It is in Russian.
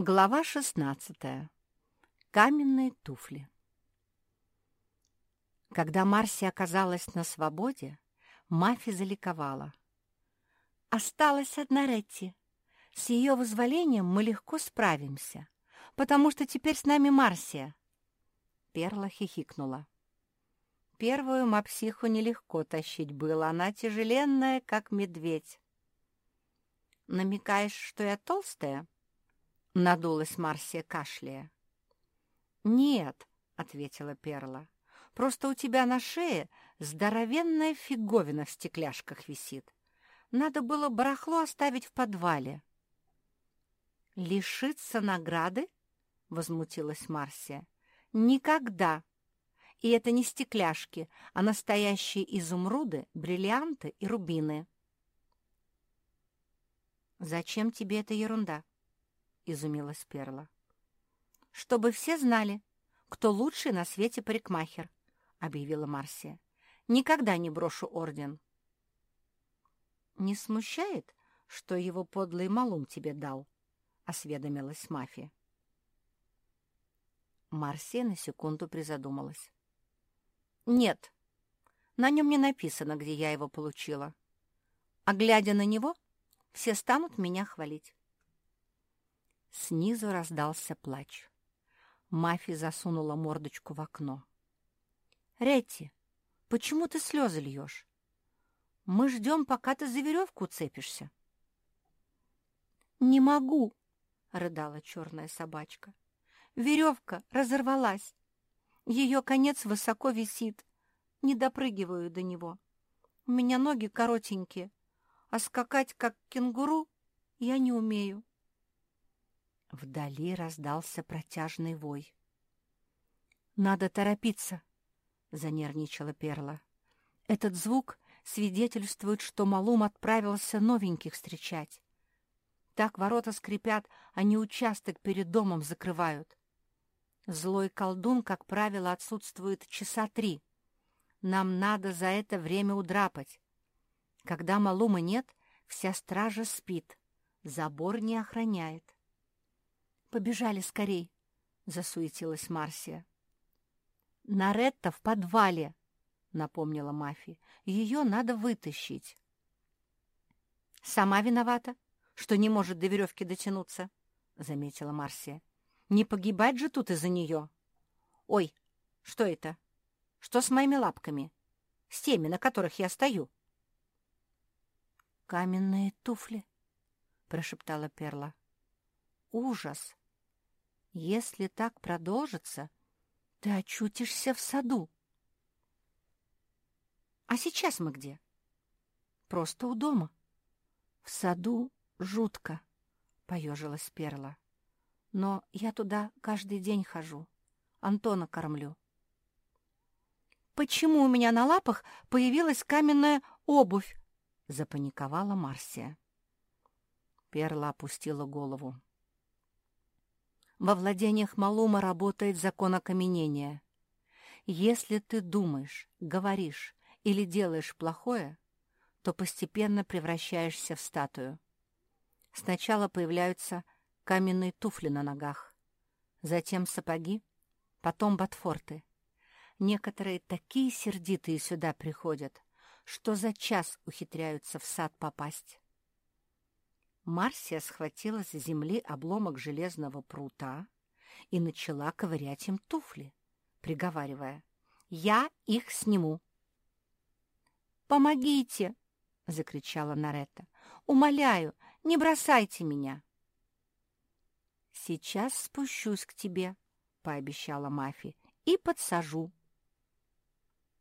Глава шестнадцатая. Каменные туфли. Когда Марси оказалась на свободе, Мафи заликовала. «Осталась одна Ретти. С ее вызволением мы легко справимся, потому что теперь с нами Марсия». Перла хихикнула. Первую мапсиху нелегко тащить было, она тяжеленная, как медведь. «Намекаешь, что я толстая?» — надулась Марсия кашляя. «Нет», — ответила Перла, — «просто у тебя на шее здоровенная фиговина в стекляшках висит. Надо было барахло оставить в подвале». «Лишиться награды?» — возмутилась Марсия. «Никогда! И это не стекляшки, а настоящие изумруды, бриллианты и рубины». «Зачем тебе эта ерунда?» Изумилась Перла. «Чтобы все знали, кто лучший на свете парикмахер», — объявила Марсия. «Никогда не брошу орден». «Не смущает, что его подлый малум тебе дал?» — осведомилась мафия. Марсия на секунду призадумалась. «Нет, на нем не написано, где я его получила. А глядя на него, все станут меня хвалить». Снизу раздался плач. Мафи засунула мордочку в окно. «Ретти, почему ты слезы льешь? Мы ждем, пока ты за веревку уцепишься». «Не могу!» — рыдала черная собачка. «Веревка разорвалась. Ее конец высоко висит. Не допрыгиваю до него. У меня ноги коротенькие, а скакать, как кенгуру, я не умею. Вдали раздался протяжный вой. «Надо торопиться!» — занервничала Перла. «Этот звук свидетельствует, что Малум отправился новеньких встречать. Так ворота скрипят, они участок перед домом закрывают. Злой колдун, как правило, отсутствует часа три. Нам надо за это время удрапать. Когда Малума нет, вся стража спит, забор не охраняет. «Побежали скорей!» — засуетилась Марсия. «Наретта в подвале!» — напомнила Мафи. «Ее надо вытащить». «Сама виновата, что не может до веревки дотянуться», — заметила Марсия. «Не погибать же тут из-за нее!» «Ой, что это? Что с моими лапками? С теми, на которых я стою?» «Каменные туфли», — прошептала Перла. «Ужас! Если так продолжится, ты очутишься в саду. А сейчас мы где? Просто у дома. В саду жутко, — поежилась Перла. Но я туда каждый день хожу. Антона кормлю. «Почему у меня на лапах появилась каменная обувь?» — запаниковала Марсия. Перла опустила голову. Во владениях Малума работает закон окаменения. Если ты думаешь, говоришь или делаешь плохое, то постепенно превращаешься в статую. Сначала появляются каменные туфли на ногах, затем сапоги, потом ботфорты. Некоторые такие сердитые сюда приходят, что за час ухитряются в сад попасть. Марсия схватила с земли обломок железного прута и начала ковырять им туфли, приговаривая, «Я их сниму». «Помогите!» — закричала Наретта. «Умоляю, не бросайте меня!» «Сейчас спущусь к тебе», — пообещала Мафи, — «и подсажу».